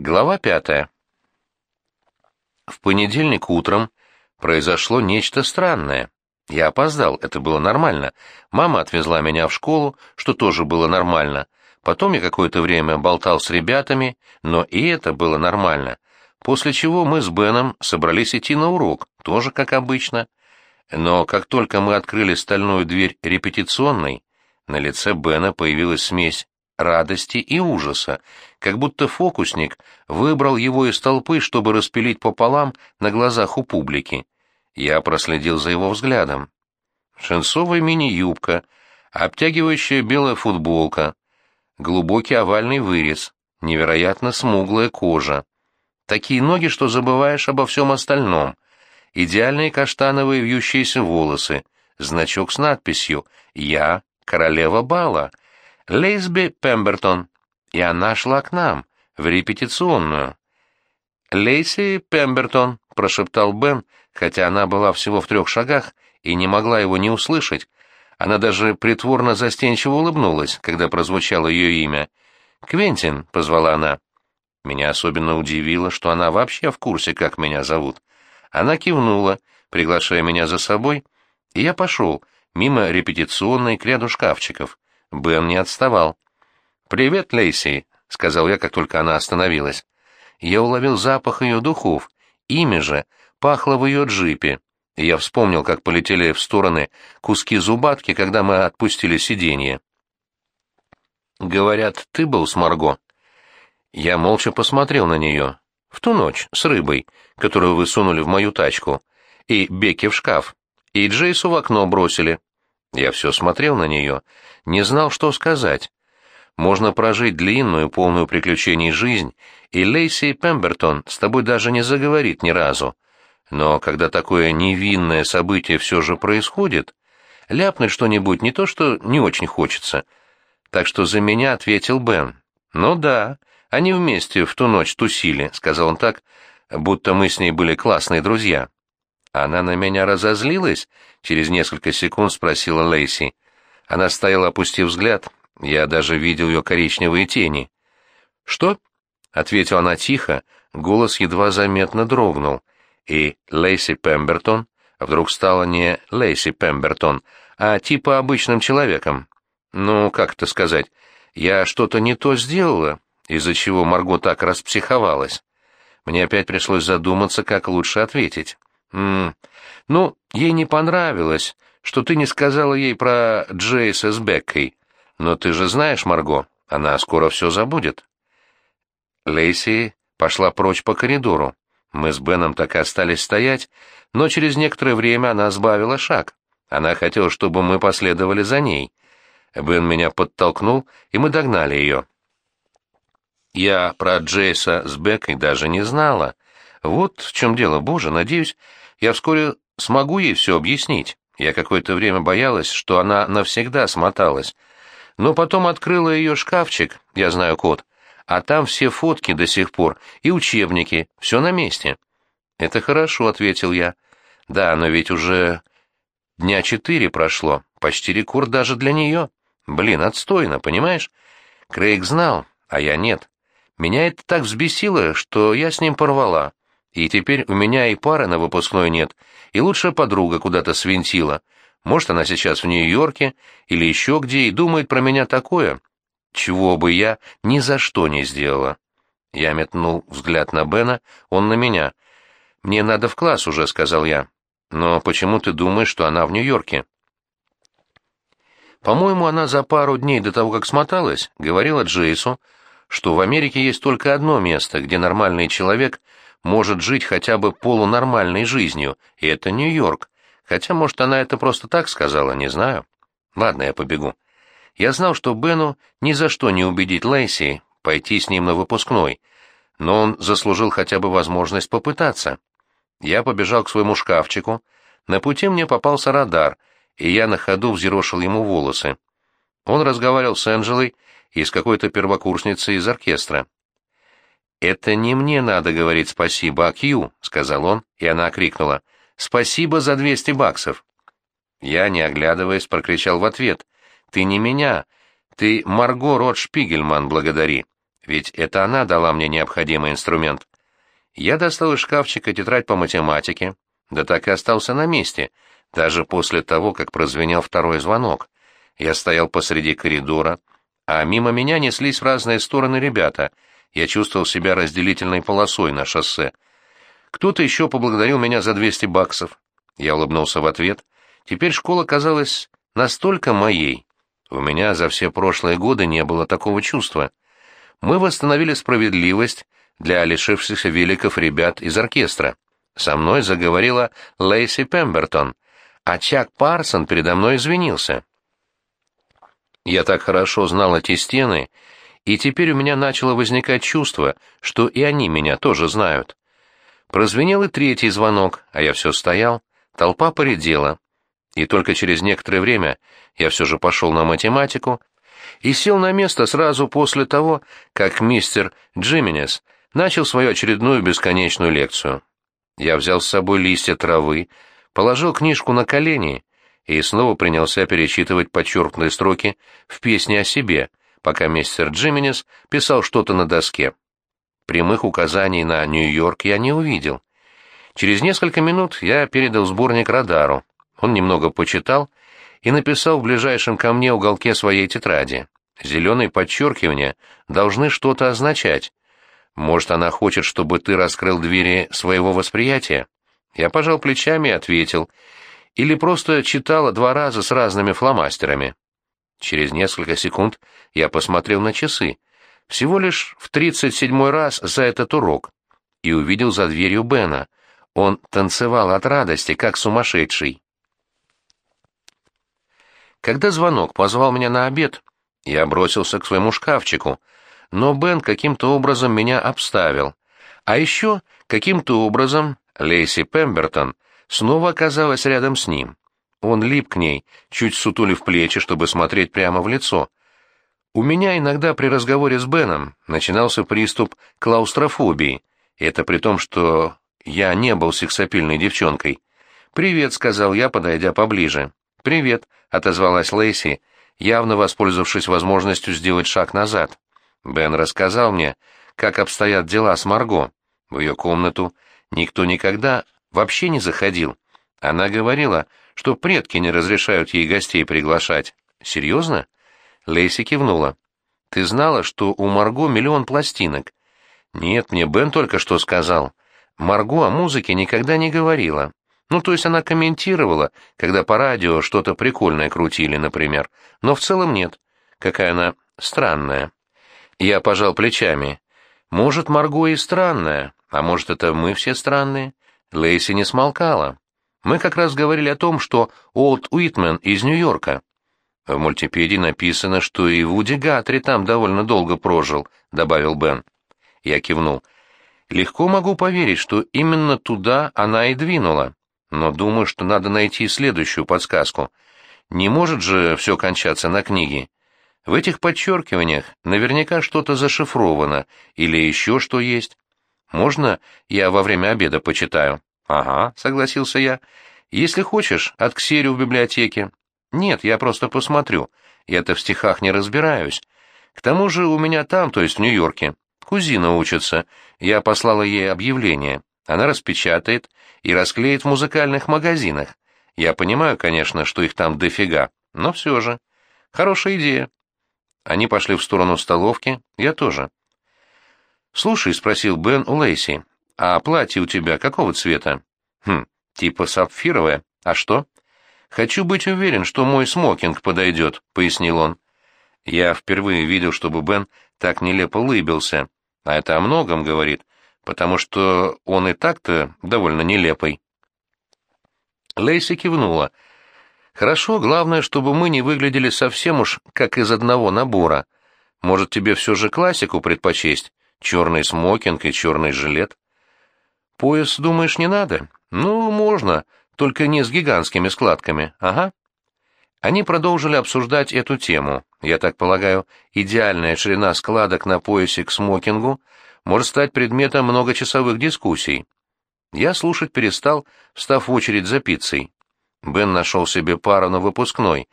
Глава пятая. В понедельник утром произошло нечто странное. Я опоздал, это было нормально. Мама отвезла меня в школу, что тоже было нормально. Потом я какое-то время болтал с ребятами, но и это было нормально. После чего мы с Беном собрались идти на урок, тоже как обычно. Но как только мы открыли стальную дверь репетиционной, на лице Бена появилась смесь радости и ужаса, как будто фокусник выбрал его из толпы, чтобы распилить пополам на глазах у публики. Я проследил за его взглядом. Шинцовая мини-юбка, обтягивающая белая футболка, глубокий овальный вырез, невероятно смуглая кожа. Такие ноги, что забываешь обо всем остальном. Идеальные каштановые вьющиеся волосы, значок с надписью «Я королева бала», Лейсби Пембертон, и она шла к нам, в репетиционную. «Лейси Пембертон», — прошептал Бен, хотя она была всего в трех шагах и не могла его не услышать. Она даже притворно застенчиво улыбнулась, когда прозвучало ее имя. «Квентин», — позвала она. Меня особенно удивило, что она вообще в курсе, как меня зовут. Она кивнула, приглашая меня за собой, и я пошел, мимо репетиционной к ряду шкафчиков. Бен не отставал. «Привет, Лейси», — сказал я, как только она остановилась. Я уловил запах ее духов, ими же пахло в ее джипе, я вспомнил, как полетели в стороны куски зубатки, когда мы отпустили сиденье. «Говорят, ты был с Марго?» Я молча посмотрел на нее. В ту ночь, с рыбой, которую вы сунули в мою тачку, и Бекки в шкаф, и Джейсу в окно бросили. Я все смотрел на нее, не знал, что сказать. Можно прожить длинную, полную приключений жизнь, и Лейси Пембертон с тобой даже не заговорит ни разу. Но когда такое невинное событие все же происходит, ляпнуть что-нибудь не то, что не очень хочется. Так что за меня ответил Бен. «Ну да, они вместе в ту ночь тусили», — сказал он так, будто мы с ней были классные друзья. «Она на меня разозлилась?» — через несколько секунд спросила Лейси. Она стояла, опустив взгляд. Я даже видел ее коричневые тени. «Что?» — ответила она тихо, голос едва заметно дрогнул. И Лейси Пембертон вдруг стала не Лейси Пембертон, а типа обычным человеком. Ну, как это сказать, я что-то не то сделала, из-за чего Марго так распсиховалась. Мне опять пришлось задуматься, как лучше ответить. «М -м, ну, ей не понравилось, что ты не сказала ей про Джейса с Беккой. Но ты же знаешь, Марго, она скоро все забудет». Лейси пошла прочь по коридору. Мы с Беном так и остались стоять, но через некоторое время она сбавила шаг. Она хотела, чтобы мы последовали за ней. Бен меня подтолкнул, и мы догнали ее. Я про Джейса с Беккой даже не знала. Вот в чем дело, боже, надеюсь, я вскоре смогу ей все объяснить. Я какое-то время боялась, что она навсегда смоталась. Но потом открыла ее шкафчик, я знаю код, а там все фотки до сих пор и учебники, все на месте. «Это хорошо», — ответил я. «Да, но ведь уже дня четыре прошло, почти рекорд даже для нее. Блин, отстойно, понимаешь? Крейг знал, а я нет. Меня это так взбесило, что я с ним порвала. И теперь у меня и пары на выпускной нет, и лучшая подруга куда-то свинтила. Может, она сейчас в Нью-Йорке или еще где и думает про меня такое, чего бы я ни за что не сделала. Я метнул взгляд на Бена, он на меня. «Мне надо в класс уже», — сказал я. «Но почему ты думаешь, что она в Нью-Йорке?» По-моему, она за пару дней до того, как смоталась, говорила Джейсу, что в Америке есть только одно место, где нормальный человек может жить хотя бы полунормальной жизнью, и это Нью-Йорк. Хотя, может, она это просто так сказала, не знаю. Ладно, я побегу. Я знал, что Бену ни за что не убедить Лейси пойти с ним на выпускной, но он заслужил хотя бы возможность попытаться. Я побежал к своему шкафчику. На пути мне попался радар, и я на ходу взъерошил ему волосы. Он разговаривал с Энджелой и с какой-то первокурсницей из оркестра. «Это не мне надо говорить спасибо, а Кью», — сказал он, и она крикнула. «Спасибо за двести баксов». Я, не оглядываясь, прокричал в ответ. «Ты не меня. Ты Марго Рот Шпигельман благодари. ведь это она дала мне необходимый инструмент. Я достал из шкафчика тетрадь по математике, да так и остался на месте, даже после того, как прозвенел второй звонок. Я стоял посреди коридора, а мимо меня неслись в разные стороны ребята. Я чувствовал себя разделительной полосой на шоссе. Кто-то еще поблагодарил меня за 200 баксов. Я улыбнулся в ответ. Теперь школа казалась настолько моей. У меня за все прошлые годы не было такого чувства. Мы восстановили справедливость для лишившихся великов ребят из оркестра. Со мной заговорила Лейси Пембертон, а Чак Парсон передо мной извинился. Я так хорошо знал эти стены, и теперь у меня начало возникать чувство, что и они меня тоже знают. Прозвенел и третий звонок, а я все стоял, толпа поредела. И только через некоторое время я все же пошел на математику и сел на место сразу после того, как мистер Джименес начал свою очередную бесконечную лекцию. Я взял с собой листья травы, положил книжку на колени и снова принялся перечитывать подчеркнутые строки в песне о себе, пока мистер Джименес писал что-то на доске. Прямых указаний на Нью-Йорк я не увидел. Через несколько минут я передал сборник радару. Он немного почитал и написал в ближайшем ко мне уголке своей тетради. Зеленые подчеркивания должны что-то означать. Может, она хочет, чтобы ты раскрыл двери своего восприятия? Я пожал плечами и ответил. Или просто читала два раза с разными фломастерами. Через несколько секунд я посмотрел на часы всего лишь в тридцать седьмой раз за этот урок, и увидел за дверью Бена. Он танцевал от радости, как сумасшедший. Когда звонок позвал меня на обед, я бросился к своему шкафчику, но Бен каким-то образом меня обставил. А еще каким-то образом Лейси Пембертон снова оказалась рядом с ним. Он лип к ней, чуть сутулив плечи, чтобы смотреть прямо в лицо, у меня иногда при разговоре с Беном начинался приступ клаустрофобии, это при том, что я не был сексапильной девчонкой. «Привет», — сказал я, подойдя поближе. «Привет», — отозвалась Лейси, явно воспользовавшись возможностью сделать шаг назад. Бен рассказал мне, как обстоят дела с Марго. В ее комнату никто никогда вообще не заходил. Она говорила, что предки не разрешают ей гостей приглашать. Серьезно? Лейси кивнула. «Ты знала, что у Марго миллион пластинок?» «Нет, мне Бен только что сказал. Марго о музыке никогда не говорила. Ну, то есть она комментировала, когда по радио что-то прикольное крутили, например. Но в целом нет. Какая она странная». Я пожал плечами. «Может, Марго и странная, а может, это мы все странные?» Лейси не смолкала. Мы как раз говорили о том, что Олд Уитмен из Нью-Йорка. В мультипедии написано, что и Вуди Гатри там довольно долго прожил, добавил Бен. Я кивнул. Легко могу поверить, что именно туда она и двинула, но думаю, что надо найти следующую подсказку. Не может же все кончаться на книге. В этих подчеркиваниях наверняка что-то зашифровано или еще что есть. Можно я во время обеда почитаю? Ага, согласился я. Если хочешь, от Ксерию в библиотеке. «Нет, я просто посмотрю. Я-то в стихах не разбираюсь. К тому же у меня там, то есть в Нью-Йорке, кузина учится. Я послала ей объявление. Она распечатает и расклеит в музыкальных магазинах. Я понимаю, конечно, что их там дофига, но все же. Хорошая идея». Они пошли в сторону столовки, я тоже. «Слушай», — спросил Бен у Лейси, — «а платье у тебя какого цвета?» «Хм, типа сапфировое. А что?» «Хочу быть уверен, что мой смокинг подойдет», — пояснил он. Я впервые видел, чтобы Бен так нелепо улыбился, а это о многом говорит, потому что он и так-то довольно нелепый. Лейси кивнула. «Хорошо, главное, чтобы мы не выглядели совсем уж как из одного набора. Может, тебе все же классику предпочесть? Черный смокинг и черный жилет?» «Пояс, думаешь, не надо?» «Ну, можно, только не с гигантскими складками, ага. Они продолжили обсуждать эту тему. Я так полагаю, идеальная ширина складок на поясе к смокингу может стать предметом многочасовых дискуссий. Я слушать перестал, встав в очередь за пиццей. Бен нашел себе пару на выпускной,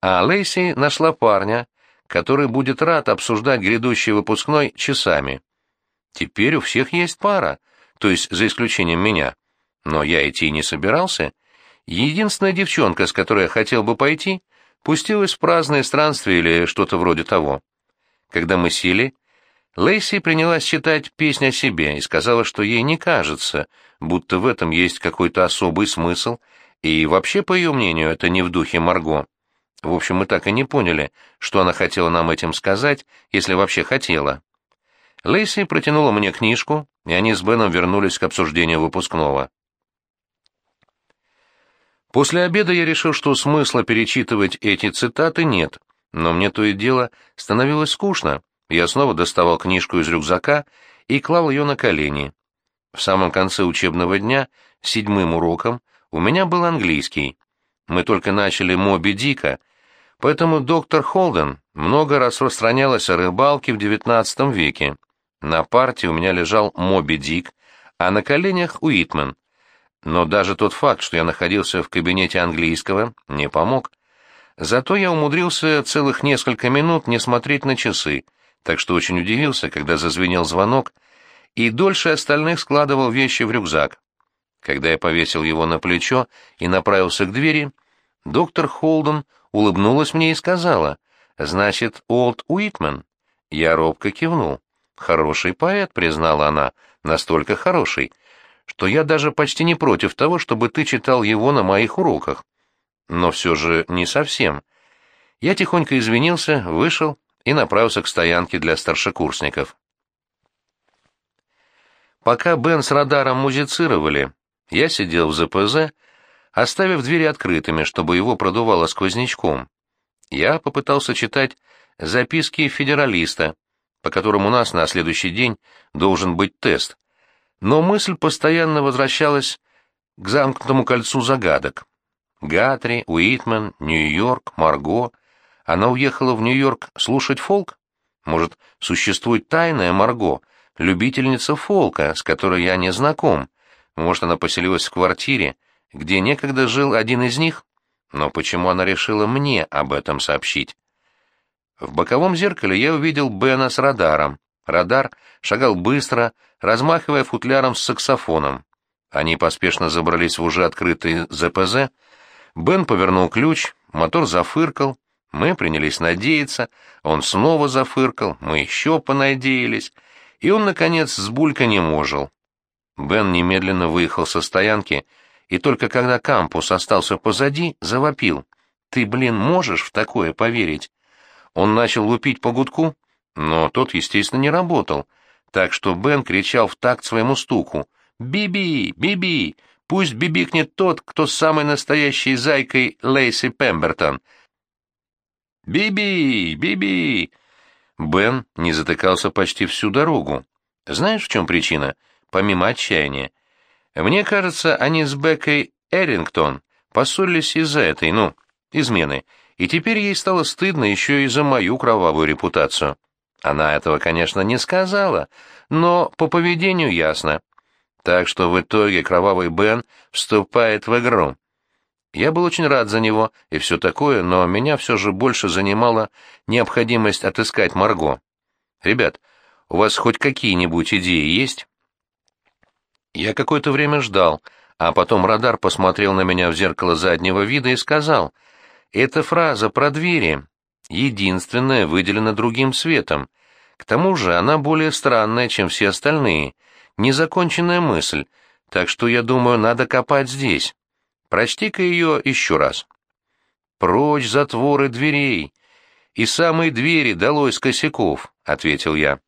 а Лейси нашла парня, который будет рад обсуждать грядущий выпускной часами. Теперь у всех есть пара, то есть за исключением меня. Но я идти не собирался. Единственная девчонка, с которой я хотел бы пойти, пустилась в праздное странствие или что-то вроде того. Когда мы сели, Лейси принялась читать песнь о себе и сказала, что ей не кажется, будто в этом есть какой-то особый смысл, и вообще, по ее мнению, это не в духе Марго. В общем, мы так и не поняли, что она хотела нам этим сказать, если вообще хотела. Лейси протянула мне книжку, и они с Беном вернулись к обсуждению выпускного. После обеда я решил, что смысла перечитывать эти цитаты нет, но мне то и дело становилось скучно. Я снова доставал книжку из рюкзака и клал ее на колени. В самом конце учебного дня, седьмым уроком, у меня был английский. Мы только начали «Моби Дика», поэтому доктор Холден много распространялась о рыбалке в XIX веке. На парте у меня лежал «Моби Дик», а на коленях Уитмен. Но даже тот факт, что я находился в кабинете английского, не помог. Зато я умудрился целых несколько минут не смотреть на часы, так что очень удивился, когда зазвенел звонок, и дольше остальных складывал вещи в рюкзак. Когда я повесил его на плечо и направился к двери, доктор Холден улыбнулась мне и сказала, «Значит, Олд Уитмен?» Я робко кивнул. «Хороший поэт», — признала она, — «настолько хороший, что я даже почти не против того, чтобы ты читал его на моих уроках. Но все же не совсем». Я тихонько извинился, вышел и направился к стоянке для старшекурсников. Пока Бен с радаром музицировали, я сидел в ЗПЗ, оставив двери открытыми, чтобы его продувало сквознячком. Я попытался читать записки федералиста, по которым у нас на следующий день должен быть тест. Но мысль постоянно возвращалась к замкнутому кольцу загадок. Гатри, Уитмен, Нью-Йорк, Марго — она уехала в Нью-Йорк слушать фолк? Может, существует тайная Марго, любительница фолка, с которой я не знаком? Может, она поселилась в квартире, где некогда жил один из них? Но почему она решила мне об этом сообщить? В боковом зеркале я увидел Бена с радаром. Радар шагал быстро, размахивая футляром с саксофоном. Они поспешно забрались в уже открытый ЗПЗ. Бен повернул ключ, мотор зафыркал, мы принялись надеяться, он снова зафыркал, мы еще понадеялись, и он, наконец, с не ожил. Бен немедленно выехал со стоянки, и только когда кампус остался позади, завопил. «Ты, блин, можешь в такое поверить?» Он начал лупить по гудку, но тот, естественно, не работал, так что Бен кричал в такт своему стуку. «Биби! Биби! Пусть бибикнет тот, кто самой настоящей зайкой Лейси Пембертон!» «Биби! Биби!» Бен не затыкался почти всю дорогу. Знаешь, в чем причина? Помимо отчаяния. Мне кажется, они с Беккой Эрингтон поссорились из-за этой, ну, измены, и теперь ей стало стыдно еще и за мою кровавую репутацию. Она этого, конечно, не сказала, но по поведению ясно. Так что в итоге кровавый Бен вступает в игру. Я был очень рад за него и все такое, но меня все же больше занимала необходимость отыскать Марго. Ребят, у вас хоть какие-нибудь идеи есть? Я какое-то время ждал, а потом радар посмотрел на меня в зеркало заднего вида и сказал, «Эта фраза про двери единственная выделена другим цветом. К тому же она более странная, чем все остальные, незаконченная мысль, так что, я думаю, надо копать здесь». Прочти-ка ее еще раз. «Прочь затворы дверей, и самые двери долой с косяков», — ответил я.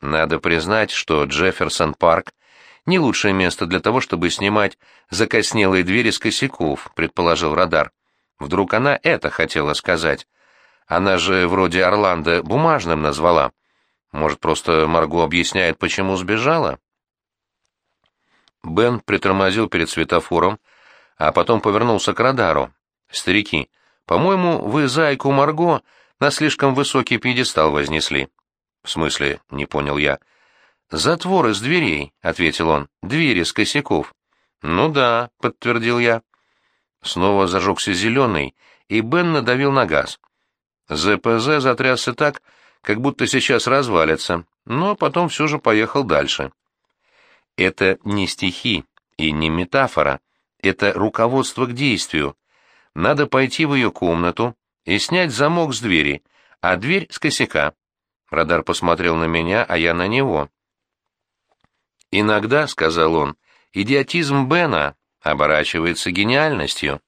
Надо признать, что Джефферсон-парк — не лучшее место для того, чтобы снимать закоснелые двери с косяков, предположил радар. Вдруг она это хотела сказать. Она же вроде Орландо бумажным назвала. Может, просто Марго объясняет, почему сбежала? Бен притормозил перед светофором, а потом повернулся к радару. «Старики, по-моему, вы зайку Марго на слишком высокий пьедестал вознесли». «В смысле?» — не понял я. «Затвор из дверей», — ответил он, — «двери с косяков». «Ну да», — подтвердил я. Снова зажегся зеленый, и Бен надавил на газ. ЗПЗ затрясся так, как будто сейчас развалится, но потом все же поехал дальше. Это не стихи и не метафора, это руководство к действию. Надо пойти в ее комнату и снять замок с двери, а дверь с косяка. Радар посмотрел на меня, а я на него. «Иногда, — сказал он, — идиотизм Бена оборачивается гениальностью».